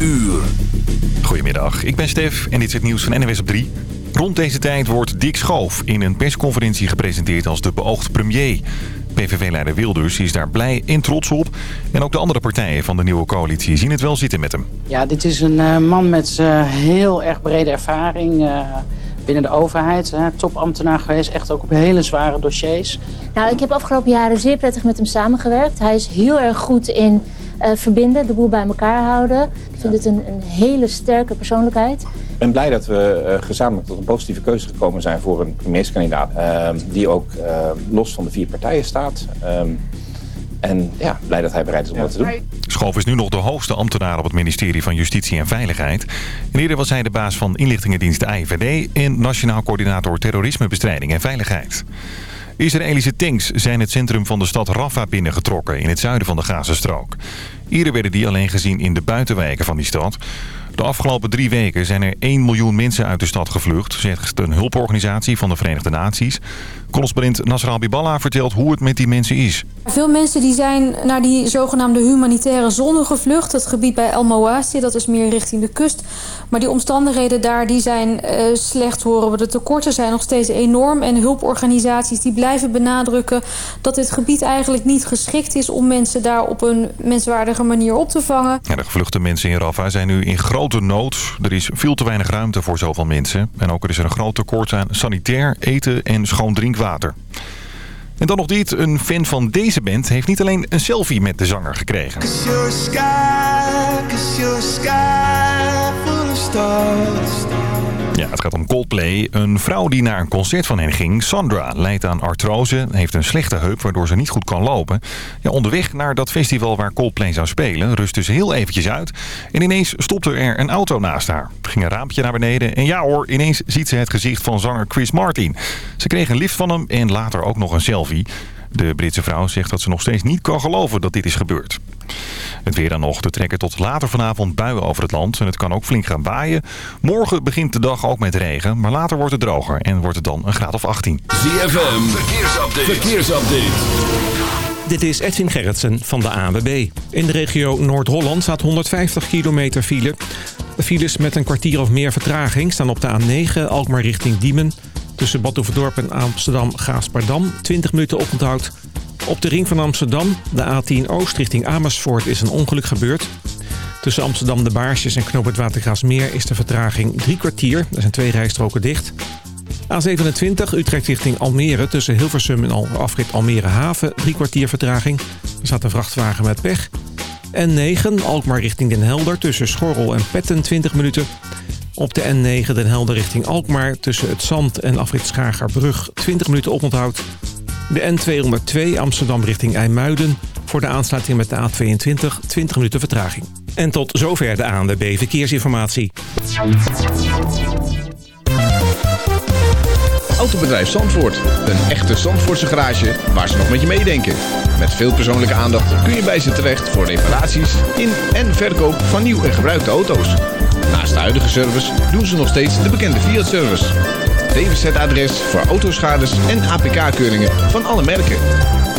uur. Goedemiddag, ik ben Stef en dit is het nieuws van NWS op 3. Rond deze tijd wordt Dick Schoof in een persconferentie gepresenteerd als de beoogd premier. PVV-leider Wilders is daar blij en trots op. En ook de andere partijen van de nieuwe coalitie zien het wel zitten met hem. Ja, dit is een uh, man met uh, heel erg brede ervaring uh, binnen de overheid. topambtenaar geweest, echt ook op hele zware dossiers. Nou, ik heb afgelopen jaren zeer prettig met hem samengewerkt. Hij is heel erg goed in uh, verbinden, de boel bij elkaar houden. Ik vind het een, een hele sterke persoonlijkheid. Ik ben blij dat we uh, gezamenlijk tot een positieve keuze gekomen zijn voor een premierskandidaat. Uh, die ook los van de vier partijen staat. Ehm, en ja, blij dat hij bereid is om dat te doen. Schoof is nu nog de hoogste ambtenaar op het ministerie van Justitie en Veiligheid. En eerder was hij de baas van inlichtingendienst AIVD... en Nationaal Coördinator Terrorismebestrijding en Veiligheid. Israëlische tanks zijn het centrum van de stad Rafah binnengetrokken in het zuiden van de Gazastrook. Eerder werden die alleen gezien in de buitenwijken van die stad. De afgelopen drie weken zijn er 1 miljoen mensen uit de stad gevlucht, zegt een hulporganisatie van de Verenigde Naties. Correspondent Nasra Biballa vertelt hoe het met die mensen is. Veel mensen die zijn naar die zogenaamde humanitaire zone gevlucht. Het gebied bij El Mawasi, dat is meer richting de kust. Maar die omstandigheden daar die zijn uh, slecht, horen we. De tekorten zijn nog steeds enorm. En hulporganisaties die blijven benadrukken dat dit gebied eigenlijk niet geschikt is... om mensen daar op een menswaardige manier op te vangen. Ja, de gevluchte mensen in Rafah zijn nu in grote nood. Er is veel te weinig ruimte voor zoveel mensen. En ook er is er een groot tekort aan sanitair, eten en schoon drinkwater. En dan nog dit. Een fan van deze band heeft niet alleen een selfie met de zanger gekregen. Ja, het gaat om Coldplay. Een vrouw die naar een concert van hen ging, Sandra, leidt aan artrose. Heeft een slechte heup waardoor ze niet goed kan lopen. Ja, onderweg naar dat festival waar Coldplay zou spelen, rustte ze heel eventjes uit. En ineens stopte er een auto naast haar. Ging een raampje naar beneden en ja hoor, ineens ziet ze het gezicht van zanger Chris Martin. Ze kreeg een lift van hem en later ook nog een selfie. De Britse vrouw zegt dat ze nog steeds niet kan geloven dat dit is gebeurd. Het weer dan nog. te trekken tot later vanavond buien over het land. En het kan ook flink gaan waaien. Morgen begint de dag ook met regen. Maar later wordt het droger. En wordt het dan een graad of 18. ZFM. Verkeersupdate. Verkeersupdate. Dit is Edwin Gerritsen van de ANWB. In de regio Noord-Holland staat 150 kilometer file. De files met een kwartier of meer vertraging staan op de A9 Alkmaar richting Diemen. Tussen Badhoevedorp en Amsterdam-Gaasperdam 20 minuten oponthoud. Op de ring van Amsterdam, de A10 Oost richting Amersfoort, is een ongeluk gebeurd. Tussen Amsterdam de Baarsjes en Knoop het is de vertraging drie kwartier. Er zijn twee rijstroken dicht. A27 Utrecht richting Almere tussen Hilversum en afrit Almere Haven. Drie kwartier vertraging. Er staat een vrachtwagen met pech. N9 Alkmaar richting Den Helder tussen Schorrel en Petten 20 minuten. Op de N9 Den Helder richting Alkmaar tussen het Zand en afrit Schagerbrug 20 minuten oponthoud. De N202 Amsterdam richting IJmuiden. Voor de aansluiting met de A22 20 minuten vertraging. En tot zover de ANWB Verkeersinformatie. Autobedrijf Zandvoort. Een echte Zandvoortse garage waar ze nog met je meedenken. Met veel persoonlijke aandacht kun je bij ze terecht voor reparaties in en verkoop van nieuw en gebruikte auto's. Naast de huidige service doen ze nog steeds de bekende Fiat-service. DWZ-adres voor autoschades en APK-keuringen van alle merken.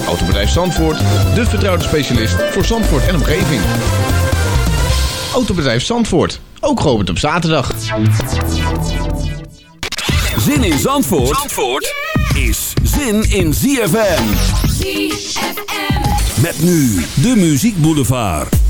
Autobedrijf Zandvoort, de vertrouwde specialist voor Zandvoort en omgeving. Autobedrijf Zandvoort, ook geopend op zaterdag. Zin in Zandvoort, Zandvoort is zin in ZFM. ZFM. Met nu de Muziek Boulevard.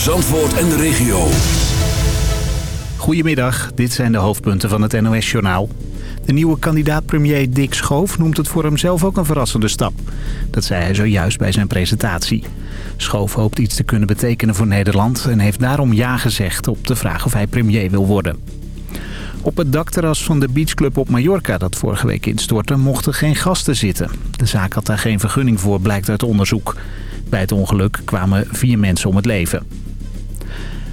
Voor Zandvoort en de regio. Goedemiddag, dit zijn de hoofdpunten van het NOS-journaal. De nieuwe kandidaat-premier Dick Schoof noemt het voor hemzelf ook een verrassende stap. Dat zei hij zojuist bij zijn presentatie. Schoof hoopt iets te kunnen betekenen voor Nederland... en heeft daarom ja gezegd op de vraag of hij premier wil worden. Op het dakterras van de beachclub op Mallorca dat vorige week instortte... mochten geen gasten zitten. De zaak had daar geen vergunning voor, blijkt uit onderzoek. Bij het ongeluk kwamen vier mensen om het leven.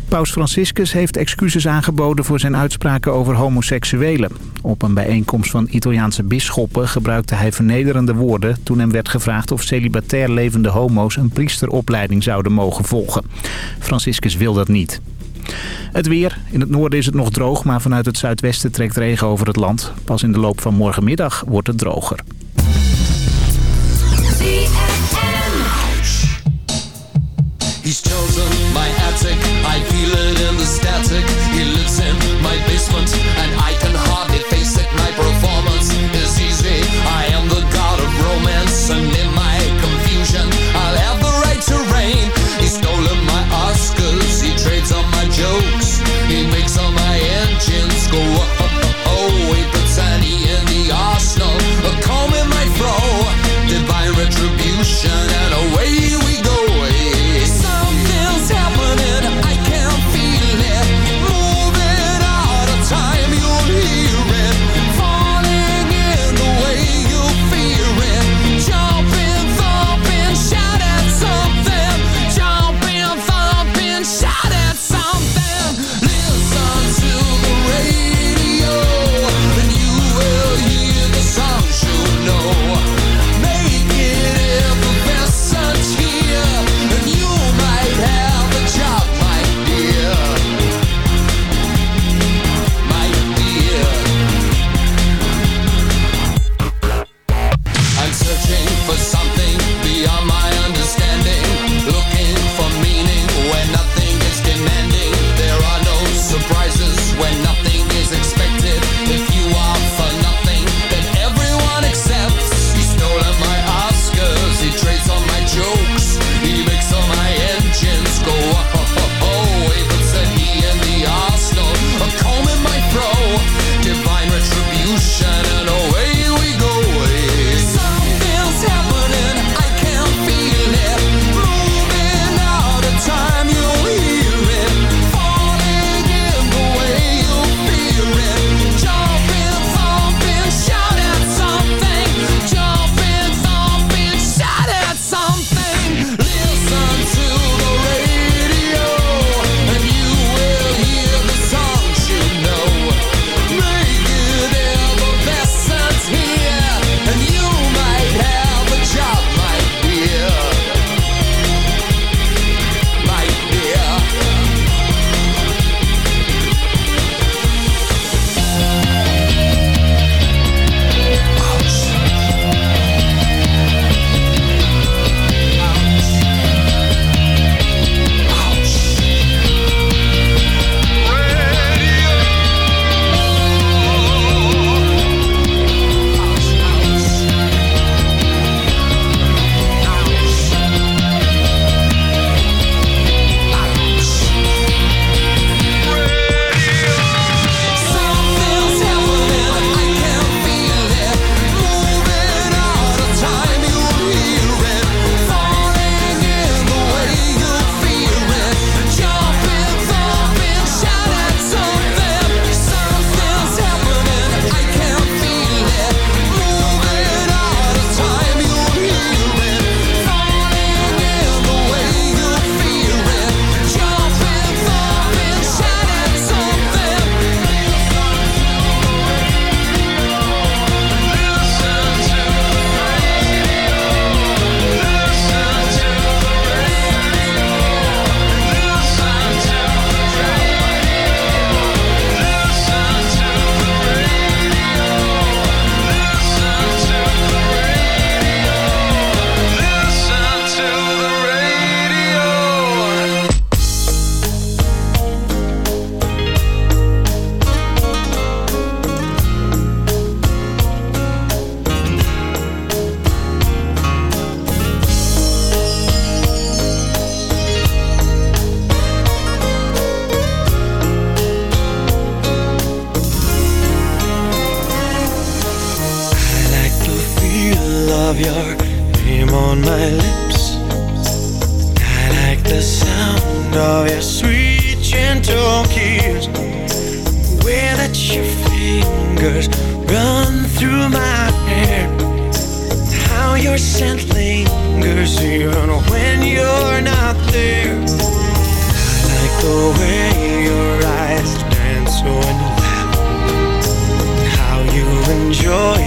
Paus Franciscus heeft excuses aangeboden voor zijn uitspraken over homoseksuelen. Op een bijeenkomst van Italiaanse bisschoppen gebruikte hij vernederende woorden... toen hem werd gevraagd of celibatair levende homo's een priesteropleiding zouden mogen volgen. Franciscus wil dat niet. Het weer. In het noorden is het nog droog, maar vanuit het zuidwesten trekt regen over het land. Pas in de loop van morgenmiddag wordt het droger.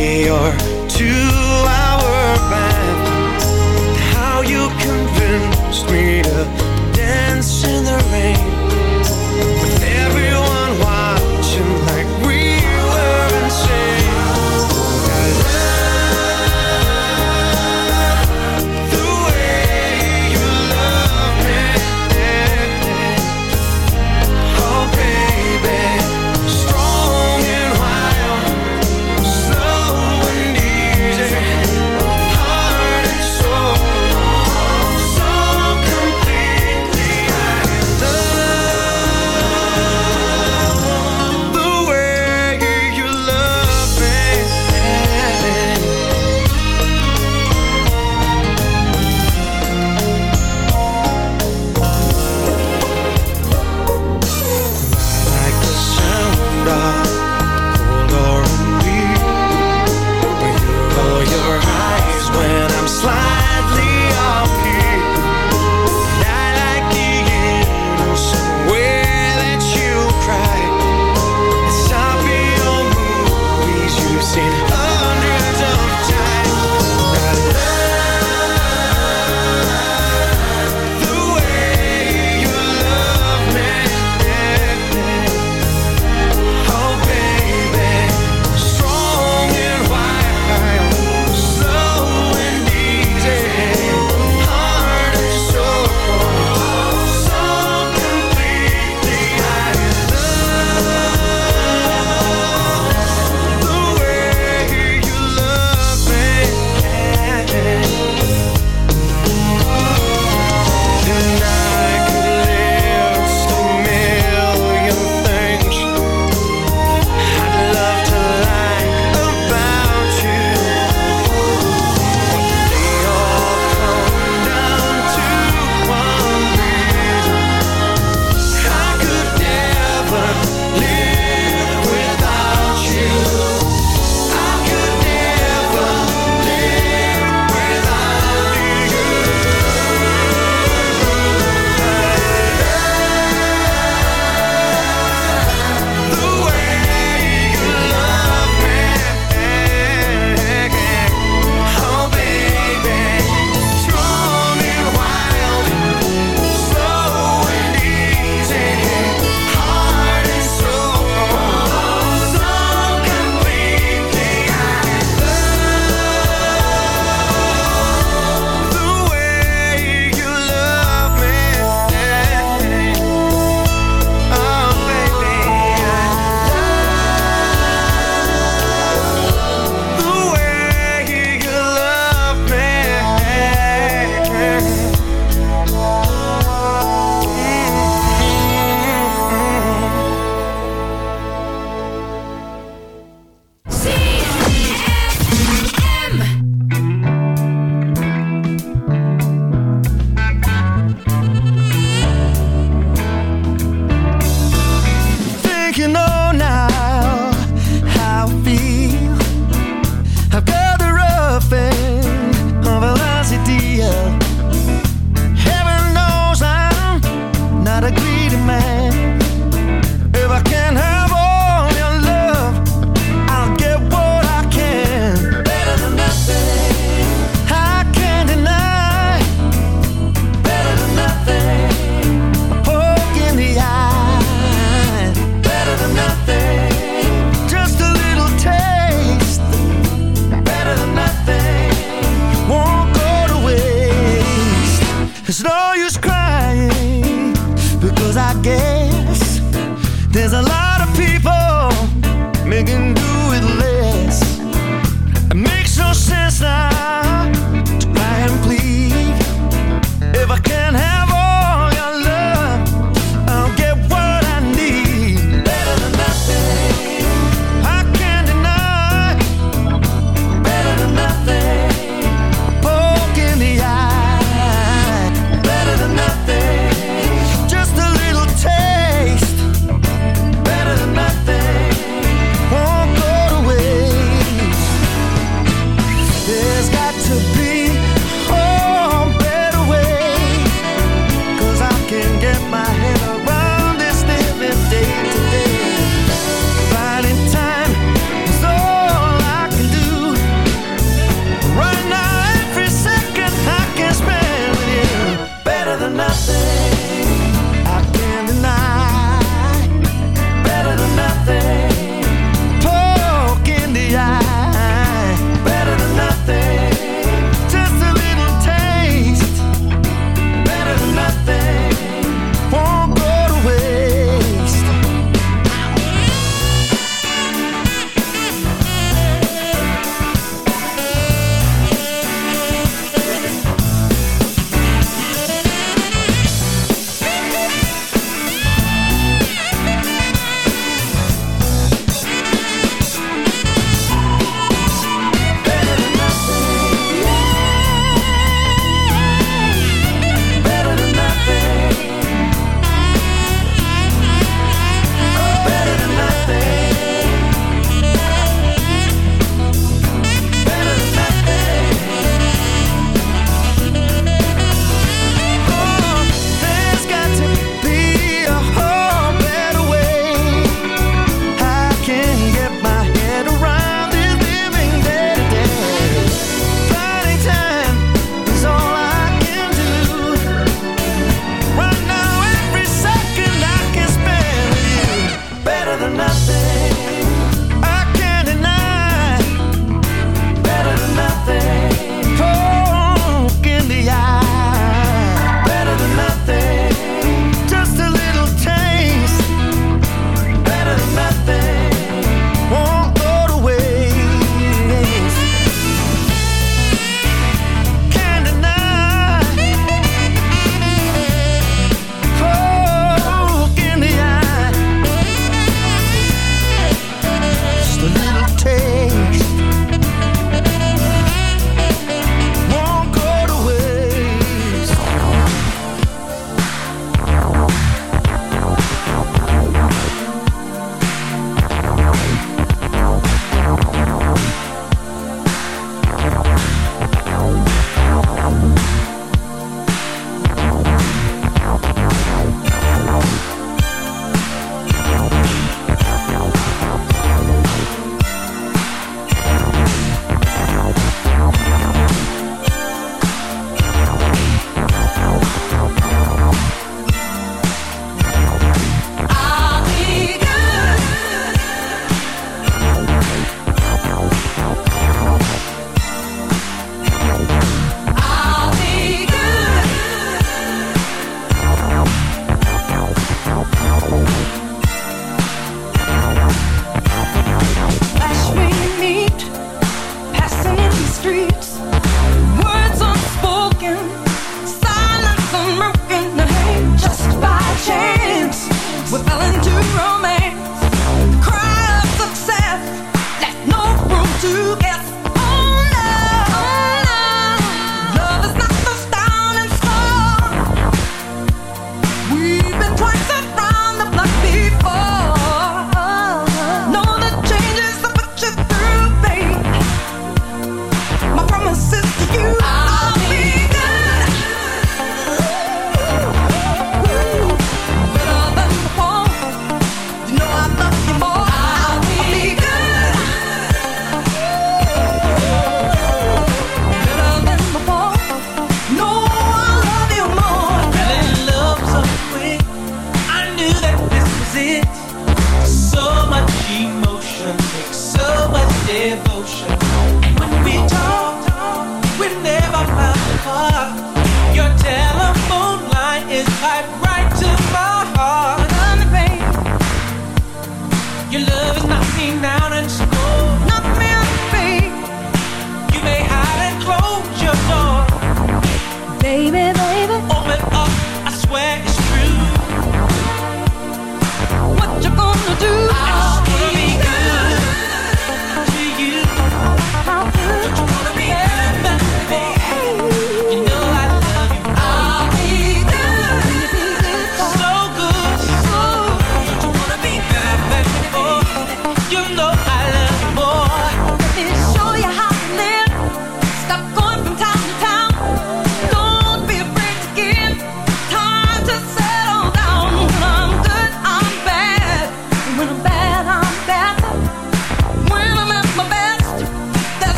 You're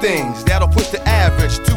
Things that'll push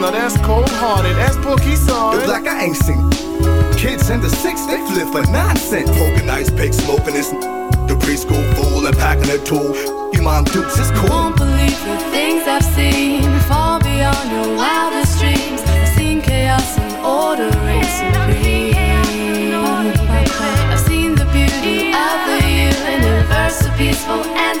Now that's cold hearted. That's Pookie sorry. Look like I ain't seen. Kids in the six, they flip for nonsense. Poking ice pick, smoking this. The preschool fool and packing a tool. Your mom dukes is cool. Won't believe the things I've seen far beyond your wildest dreams. I've seen chaos and order reign supreme. I've seen the beauty of the universe, so peaceful and